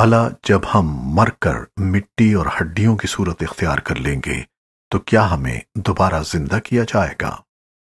بھلا جب ہم مر کر مٹی اور ہڈیوں کی صورت اختیار کر لیں گے تو کیا ہمیں دوبارہ زندہ کیا جائے گا؟